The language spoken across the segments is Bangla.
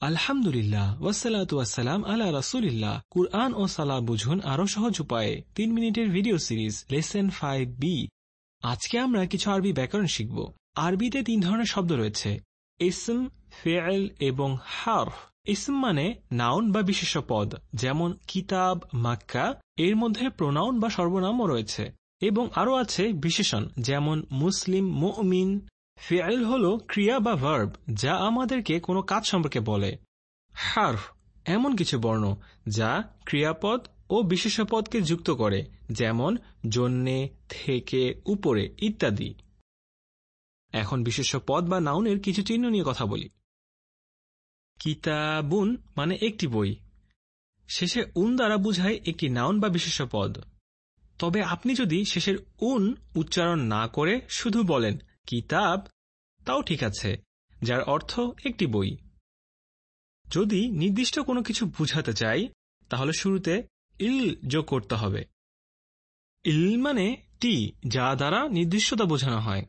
আলহামদুলিল্লাহ ওয়াসালাতু ওয়াসালাম আলা রাসুলিল্লাহ। কুরআন ও সালা বুঝুন আরও সহজ উপায়ে। তিন মিনিটের video series, lesson five B. আজকে আমরা কিছু আরবি ব্যাকরণ শিখব। আরবিতে তিন ধরনের শব্দ রয়েছে। ইসম ফেল এবং হার্ফ। ইসম মানে নাউন বা বিশেষ পদ, যেমন কিতাব, মাক্কা। এর মধ্যে প্রোনাউন বা সর্বনামও রয়েছে। এবং আরও আছে বিশেষণ, যেমন মুসলিম, মুমিন ফেল হল ক্রিয়া বা ভার্ব যা আমাদেরকে কোনো কাজ সম্পর্কে বলে। হার্ফ, এমন কিছু বর্ণ, যা ক্রিয়াপদ ও বিশেষপদকে যুক্ত করে, যেমন জন্যে, থেকে, উপরে ইত্যাদি। এখন বিশেষ পদ বা নাউনের কিছু চিহ্ন নিয়ে কথা বলি। কিতাবুন মানে একটি বই। শেষে উন দ্বারা বুঝায় একটি নাউন বা বিশেষ পদ তবে আপনি যদি শেষের উন উচ্চারণ না করে শুধু বলেন, কিতাব তাও ঠিক আছে, যার অর্থ একটি বই। যদি নির্দিষ্ট কোনো কিছু বুঝাতে চাই, তাহলে শুরুতে ইল যোগ করতে হবে। ইল মানে টি, যা দ্বারা নির্দিষ্টতা বোঝানো হয়।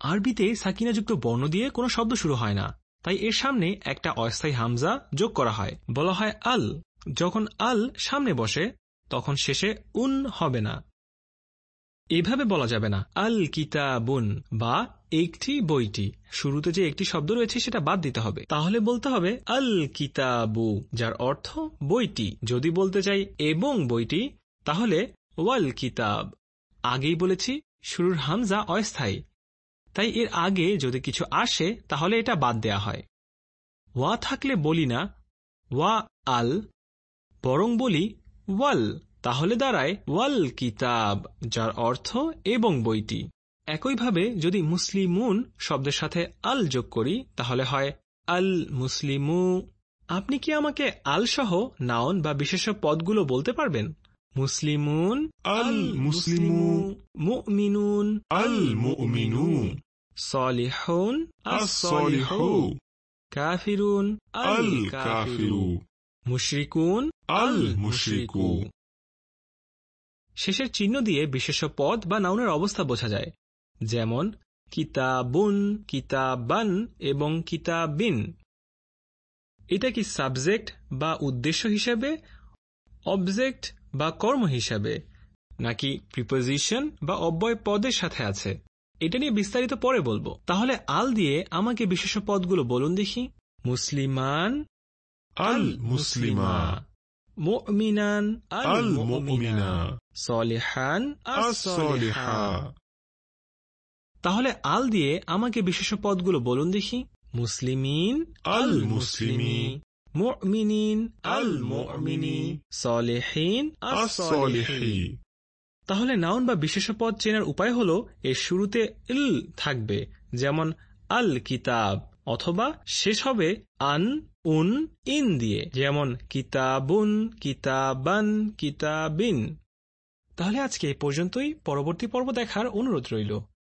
আরবিতে সাকিনাযুক্ত বর্ণ দিয়ে কোনো শব্দ শুরু হয় না, তাই এর সামনে একটা অস্থায়ী হামজা যোগ করা হয়। বলা হয় আল। যখন আল সামনে বসে, তখন শেষে উন হবে না। এভাবে বলা যাবে না, আল কিতাবুন বা একটি বইটি, শুরুতে যে একটি শব্দ রয়েছে সেটা বাদ দিতে হবে। তাহলে বলতে হবে আল কিতাবু যার অর্থ বইটি। যদি বলতে চাই এবং বইটি, তাহলে ওয়াল কিতাব আগেই বলেছি, শুরুর হামজা অস্থায়ী। তাই এর আগে যদি কিছু আসে, তাহলে এটা বাদ দেয়া হয়। ওয়া থাকলে বলি না, ওয়া আল, বরং বলি ওয়াল। তাহলে দাঁড়ায় ওয়াল কিতাব যার অর্থ এবং বইটি। একইভাবে যদি মুসলিমুন শব্দের সাথে আল যোগ করি তাহলে হয় আল মুসলিমু। আপনি কি আমাকে আল সহ নাউন বা বিশেষ পদগুলো বলতে পারবেন? মুসলিমুন আল মুসলিমু। মুমিনুন আল মুমিনু সলিহুন as-salihu কাফিরুন আল কাফিরু। মুশরিকুন আল মুশরিকু। শেষের চিহ্ন দিয়ে বিশেষ পদ বা নাউনের অবস্থা বোঝা যায়। যেমন কিতাবুন কিতাবান এবং কিতাবিন। এটা কি সাবজেক্ট বা উদ্দেশ্য হিসেবে অবজেক্ট বা কর্ম হিসাবে নাকি প্রিপোজিশন বা অব্যয় পদের সাথে আছে? এটা নিয়ে বিস্তারিত পরে বলব। তাহলে আল দিয়ে আমাকে বিশেষ পদগুলো বলুন দেখি। মুসলিমান আল মুসলিমা। মুমিনান আল মুমিনা। সলিহান as-saliha তাহলে আল দিয়ে আমাকে বিশেষ পদগুলো বলুন দেখি। মুসলিমিন আল মুসলিমি মুমিনিন আল মুমিনি সলেহীন তাহলে নাউন বা বিশেষ পদ চেনার উপায় হলো, এর শুরুতে ইল থাকবে, যেমন আল কিতাব অথবা শেষ হবে আন, উন, ইন দিয়ে, যেমন কিতাবুন, কিতাবান, কিতাবিন। তাহলে আজকে এই পর্যন্তই, পরবর্তী পর্ব দেখার অনুরোধ রইল।